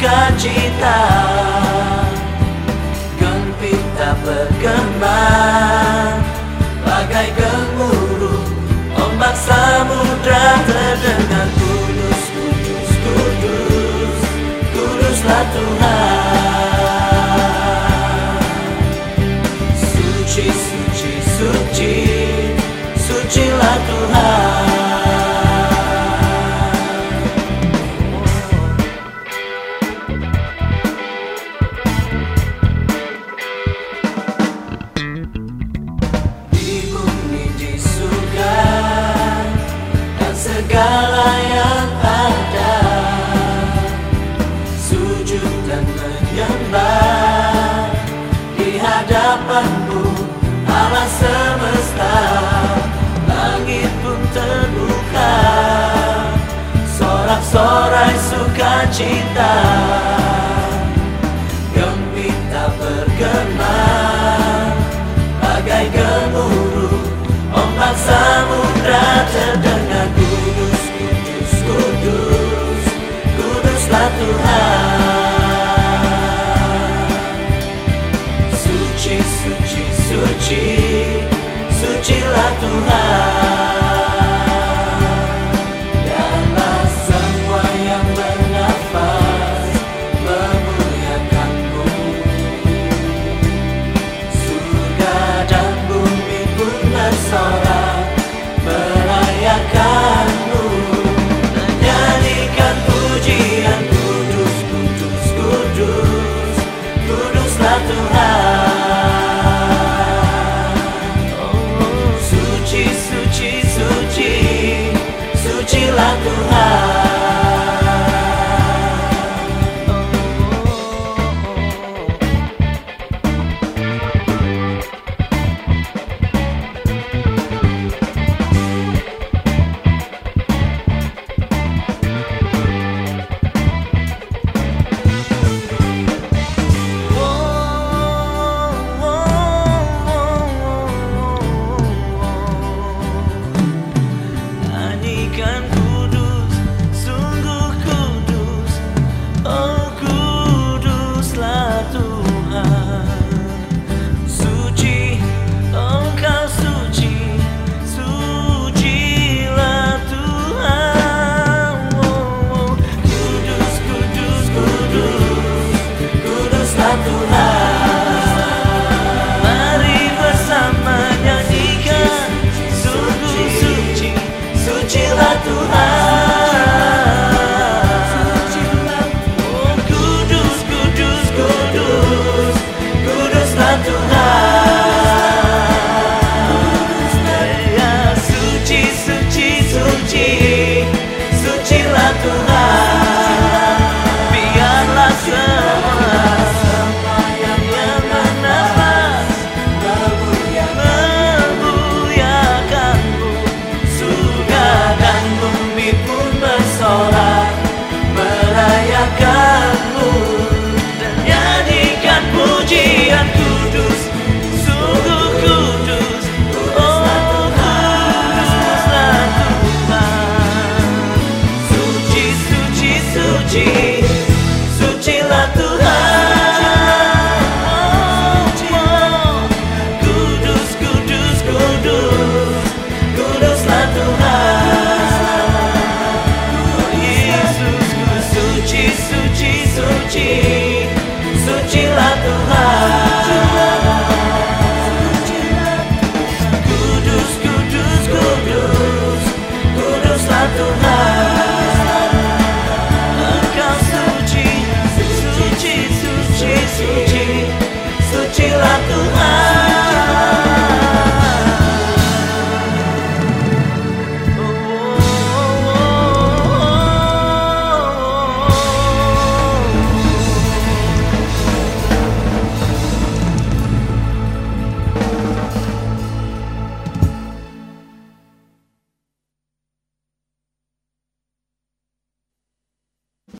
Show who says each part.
Speaker 1: nunca te. segala yang ada. Sujud dan menyembah. Di hadapanmu Allah semesta. Langit pun terbuka. Sorak-sorai sukacita. the right